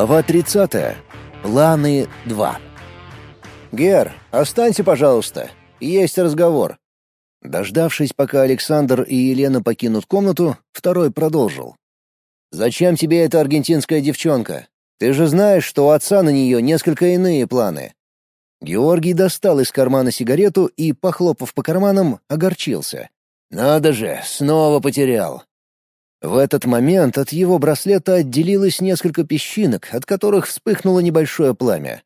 Глава 30. Планы 2. «Гер, останься, пожалуйста. Есть разговор». Дождавшись, пока Александр и Елена покинут комнату, второй продолжил. «Зачем тебе эта аргентинская девчонка? Ты же знаешь, что у отца на нее несколько иные планы». Георгий достал из кармана сигарету и, похлопав по карманам, огорчился. «Надо же, снова потерял. В этот момент от его браслета отделилось несколько песчинок, от которых вспыхнуло небольшое пламя.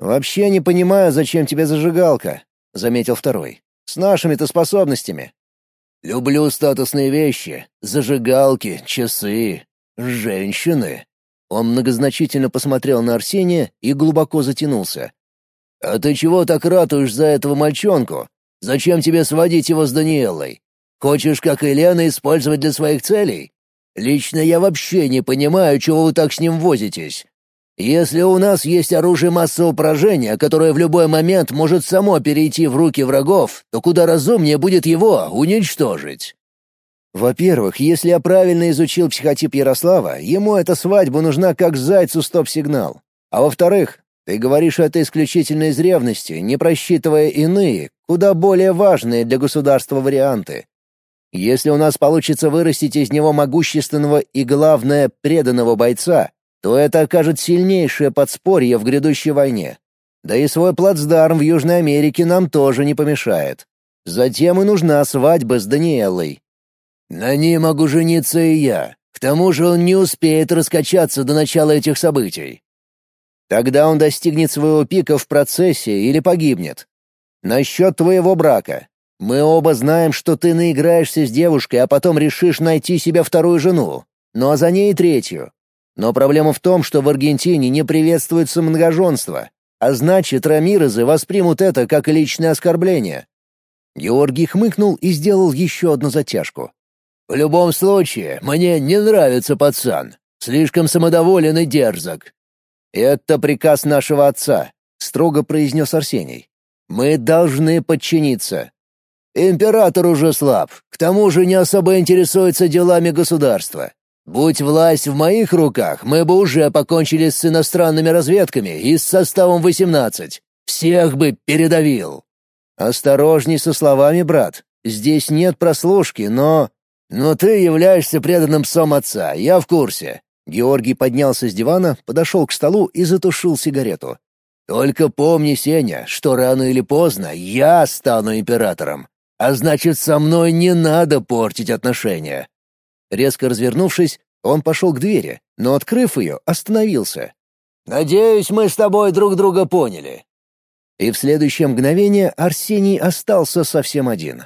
«Вообще не понимаю, зачем тебе зажигалка», — заметил второй. «С нашими-то способностями». «Люблю статусные вещи. Зажигалки, часы, женщины». Он многозначительно посмотрел на Арсения и глубоко затянулся. «А ты чего так ратуешь за этого мальчонку? Зачем тебе сводить его с Даниэлой? Хочешь, как и Лена, использовать для своих целей? Лично я вообще не понимаю, чего вы так с ним возитесь. Если у нас есть оружие массового поражения, которое в любой момент может само перейти в руки врагов, то куда разумнее будет его уничтожить. Во-первых, если я правильно изучил психотип Ярослава, ему эта свадьба нужна как зайцу стоп-сигнал. А во-вторых, ты говоришь это исключительно из ревности, не просчитывая иные, куда более важные для государства варианты. Если у нас получится вырастить из него могущественного и, главное, преданного бойца, то это окажет сильнейшее подспорье в грядущей войне. Да и свой плацдарм в Южной Америке нам тоже не помешает. Затем и нужна свадьба с Даниэлой. На ней могу жениться и я. К тому же он не успеет раскачаться до начала этих событий. Тогда он достигнет своего пика в процессе или погибнет. Насчет твоего брака. Мы оба знаем, что ты наиграешься с девушкой, а потом решишь найти себе вторую жену, ну а за ней и третью. Но проблема в том, что в Аргентине не приветствуется многоженство, а значит, рамирезы воспримут это как личное оскорбление. Георгий хмыкнул и сделал еще одну затяжку. «В любом случае, мне не нравится пацан. Слишком самодоволен и дерзок». «Это приказ нашего отца», — строго произнес Арсений. «Мы должны подчиниться. Император уже слаб, к тому же не особо интересуется делами государства. Будь власть в моих руках, мы бы уже покончили с иностранными разведками и с составом 18. Всех бы передавил. Осторожней со словами, брат. Здесь нет прослушки, но... Но ты являешься преданным псом отца, я в курсе. Георгий поднялся с дивана, подошел к столу и затушил сигарету. Только помни, Сеня, что рано или поздно я стану императором. А значит, со мной не надо портить отношения. Резко развернувшись, он пошел к двери, но, открыв ее, остановился. «Надеюсь, мы с тобой друг друга поняли». И в следующее мгновение Арсений остался совсем один.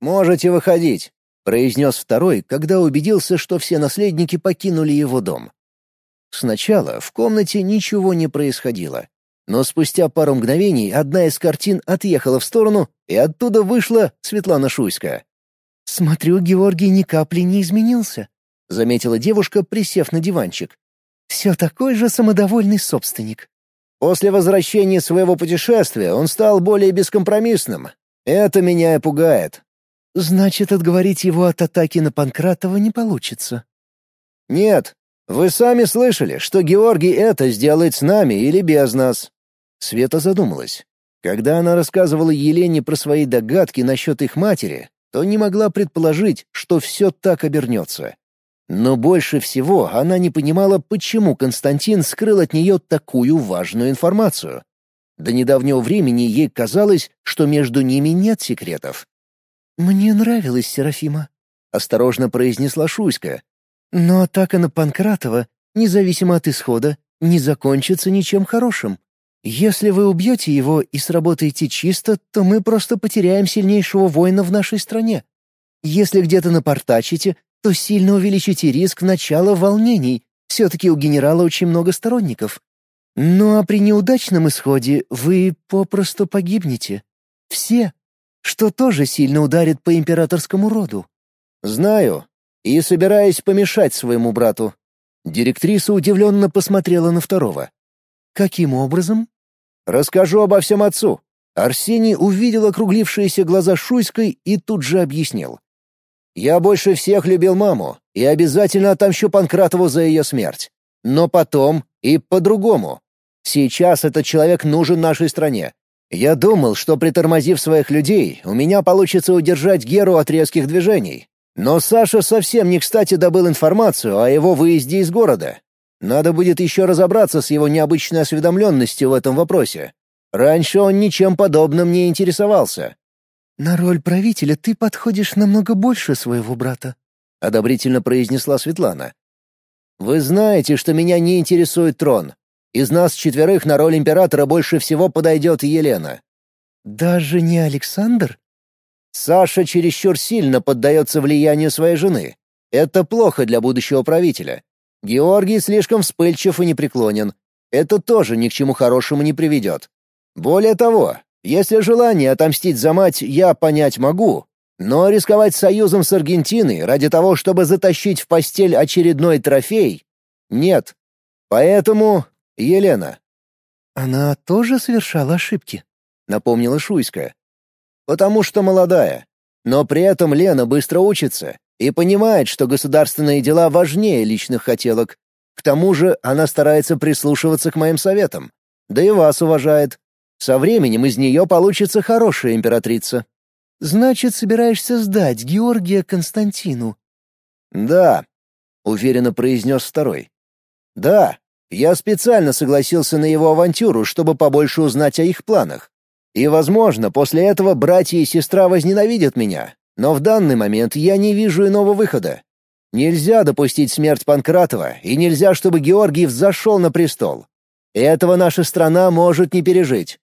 «Можете выходить», — произнес второй, когда убедился, что все наследники покинули его дом. Сначала в комнате ничего не происходило. Но спустя пару мгновений одна из картин отъехала в сторону, и оттуда вышла Светлана Шуйская. «Смотрю, Георгий ни капли не изменился», — заметила девушка, присев на диванчик. «Все такой же самодовольный собственник». После возвращения своего путешествия он стал более бескомпромиссным. Это меня и пугает. «Значит, отговорить его от атаки на Панкратова не получится». «Нет, вы сами слышали, что Георгий это сделает с нами или без нас. Света задумалась. Когда она рассказывала Елене про свои догадки насчет их матери, то не могла предположить, что все так обернется. Но больше всего она не понимала, почему Константин скрыл от нее такую важную информацию. До недавнего времени ей казалось, что между ними нет секретов. «Мне нравилась Серафима», — осторожно произнесла Шуйска. «Но атака на Панкратова, независимо от исхода, не закончится ничем хорошим. Если вы убьете его и сработаете чисто, то мы просто потеряем сильнейшего воина в нашей стране. Если где-то напортачите, то сильно увеличите риск начала волнений. Все-таки у генерала очень много сторонников. Ну а при неудачном исходе вы попросту погибнете. Все. Что тоже сильно ударит по императорскому роду. Знаю. И собираюсь помешать своему брату. Директриса удивленно посмотрела на второго. Каким образом? Расскажу обо всем отцу». Арсений увидел округлившиеся глаза Шуйской и тут же объяснил. «Я больше всех любил маму и обязательно отомщу Панкратову за ее смерть. но потом и по-другому. Сейчас этот человек нужен нашей стране. Я думал, что притормозив своих людей, у меня получится удержать Геру от резких движений. Но Саша совсем не кстати добыл информацию о его выезде из города. Надо будет еще разобраться с его необычной осведомленностью в этом вопросе. Раньше он ничем подобным не интересовался. «На роль правителя ты подходишь намного больше своего брата», — одобрительно произнесла Светлана. «Вы знаете, что меня не интересует трон. Из нас четверых на роль императора больше всего подойдет Елена». «Даже не Александр?» Саша чересчур сильно поддается влиянию своей жены. Это плохо для будущего правителя. Георгий слишком вспыльчив и непреклонен. Это тоже ни к чему хорошему не приведет. Более того, если желание отомстить за мать я понять могу, но рисковать союзом с Аргентиной ради того, чтобы затащить в постель очередной трофей — нет. Поэтому Елена. Она тоже совершала ошибки, напомнила Шуйская. Потому что молодая. Но при этом Лена быстро учится и понимает, что государственные дела важнее личных хотелок. К тому же она старается прислушиваться к моим советам. Да и вас уважает. Со временем из нее получится хорошая императрица. Значит, собираешься сдать Георгия Константину? Да, уверенно произнес второй. Да, я специально согласился на его авантюру, чтобы побольше узнать о их планах. И, возможно, после этого братья и сестра возненавидят меня. Но в данный момент я не вижу иного выхода. Нельзя допустить смерть Панкратова, и нельзя, чтобы Георгий взошел на престол. Этого наша страна может не пережить.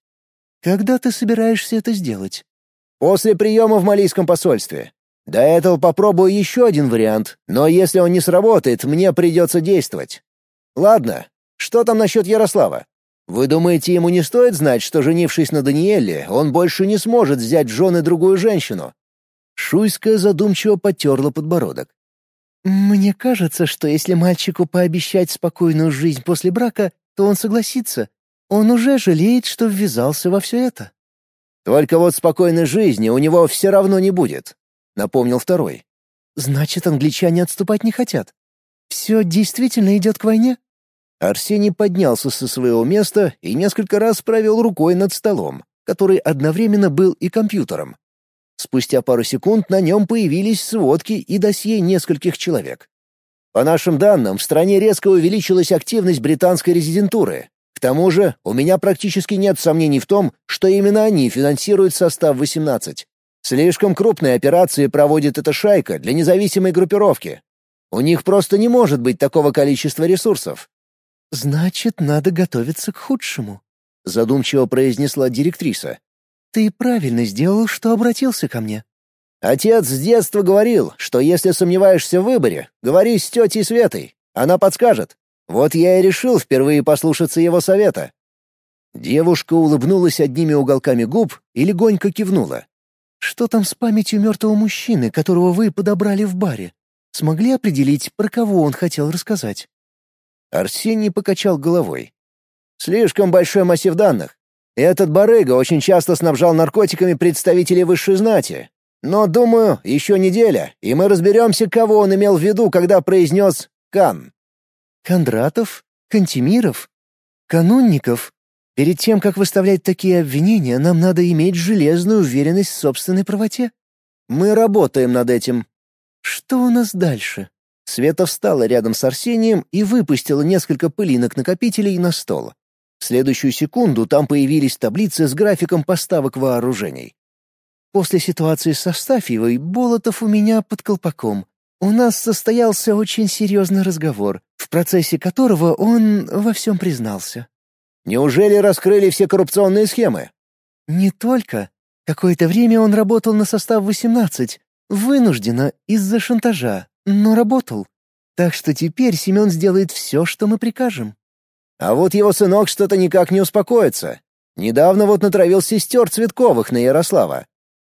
Когда ты собираешься это сделать? После приема в Малийском посольстве. До этого попробую еще один вариант, но если он не сработает, мне придется действовать. Ладно, что там насчет Ярослава? Вы думаете, ему не стоит знать, что, женившись на Даниэле, он больше не сможет взять в жены другую женщину?» Шуйская задумчиво потерла подбородок. «Мне кажется, что если мальчику пообещать спокойную жизнь после брака, то он согласится. Он уже жалеет, что ввязался во все это». «Только вот спокойной жизни у него все равно не будет», — напомнил второй. «Значит, англичане отступать не хотят. Все действительно идет к войне?» Арсений поднялся со своего места и несколько раз провел рукой над столом, который одновременно был и компьютером. Спустя пару секунд на нем появились сводки и досье нескольких человек. По нашим данным, в стране резко увеличилась активность британской резидентуры. К тому же, у меня практически нет сомнений в том, что именно они финансируют состав 18. Слишком крупные операции проводит эта шайка для независимой группировки. У них просто не может быть такого количества ресурсов. «Значит, надо готовиться к худшему», — задумчиво произнесла директриса. «Ты правильно сделал, что обратился ко мне». «Отец с детства говорил, что если сомневаешься в выборе, говори с тетей Светой, она подскажет. Вот я и решил впервые послушаться его совета». Девушка улыбнулась одними уголками губ и легонько кивнула. «Что там с памятью мертвого мужчины, которого вы подобрали в баре? Смогли определить, про кого он хотел рассказать?» Арсений покачал головой. «Слишком большой массив данных. Этот барыга очень часто снабжал наркотиками представителей высшей знати. Но, думаю, еще неделя, и мы разберемся, кого он имел в виду, когда произнес «Кан». «Кондратов? Кантемиров? Канунников? Перед тем, как выставлять такие обвинения, нам надо иметь железную уверенность в собственной правоте. Мы работаем над этим». «Что у нас дальше?» Света встала рядом с Арсением и выпустила несколько пылинок-накопителей на стол. В следующую секунду там появились таблицы с графиком поставок вооружений. «После ситуации со Стафьевой Болотов у меня под колпаком. У нас состоялся очень серьезный разговор, в процессе которого он во всем признался». «Неужели раскрыли все коррупционные схемы?» «Не только. Какое-то время он работал на состав 18, вынужденно, из-за шантажа, но работал. Так что теперь Семен сделает все, что мы прикажем. А вот его сынок что-то никак не успокоится. Недавно вот натравил сестер Цветковых на Ярослава.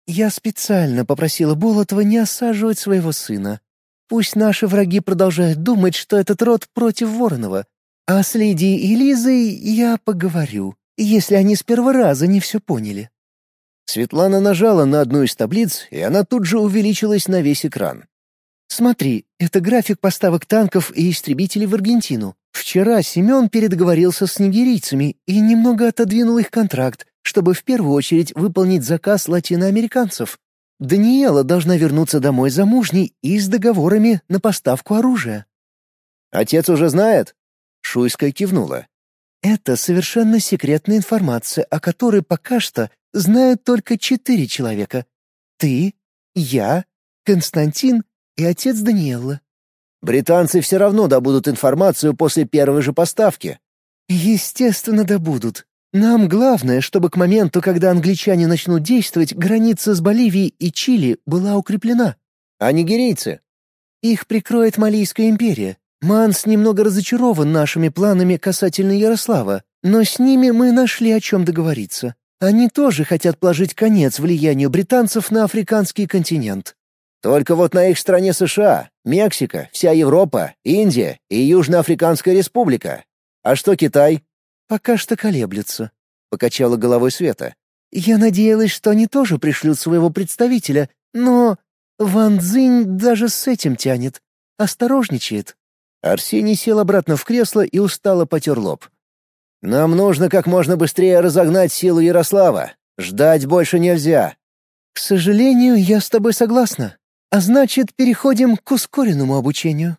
Я специально попросила Болотова не осаживать своего сына. Пусть наши враги продолжают думать, что этот род против Воронова. А с Лидией и Лизой я поговорю, если они с первого раза не все поняли. Светлана нажала на одну из таблиц, и она тут же увеличилась на весь экран. Смотри, это график поставок танков и истребителей в Аргентину. Вчера Семен передоговорился с нигерийцами и немного отодвинул их контракт, чтобы в первую очередь выполнить заказ латиноамериканцев. Даниэла должна вернуться домой замужней и с договорами на поставку оружия. «Отец уже знает?» Шуйская кивнула. «Это совершенно секретная информация, о которой пока что знают только четыре человека. Ты, я, Константин и отец Даниэлла». «Британцы все равно добудут информацию после первой же поставки». «Естественно, добудут. Нам главное, чтобы к моменту, когда англичане начнут действовать, граница с Боливией и Чили была укреплена. А нигерийцы? Их прикроет Малийская империя. Манс немного разочарован нашими планами касательно Ярослава, но с ними мы нашли о чем договориться. Они тоже хотят положить конец влиянию британцев на африканский континент. Только вот на их стране США, Мексика, вся Европа, Индия и Южноафриканская республика. А что Китай? «Пока что колеблются», — покачала головой Света. «Я надеялась, что они тоже пришлют своего представителя, но Ван Цзинь даже с этим тянет. Осторожничает». Арсений сел обратно в кресло и устало потер лоб. «Нам нужно как можно быстрее разогнать силу Ярослава. Ждать больше нельзя». «К сожалению, я с тобой согласна. А значит, переходим к ускоренному обучению».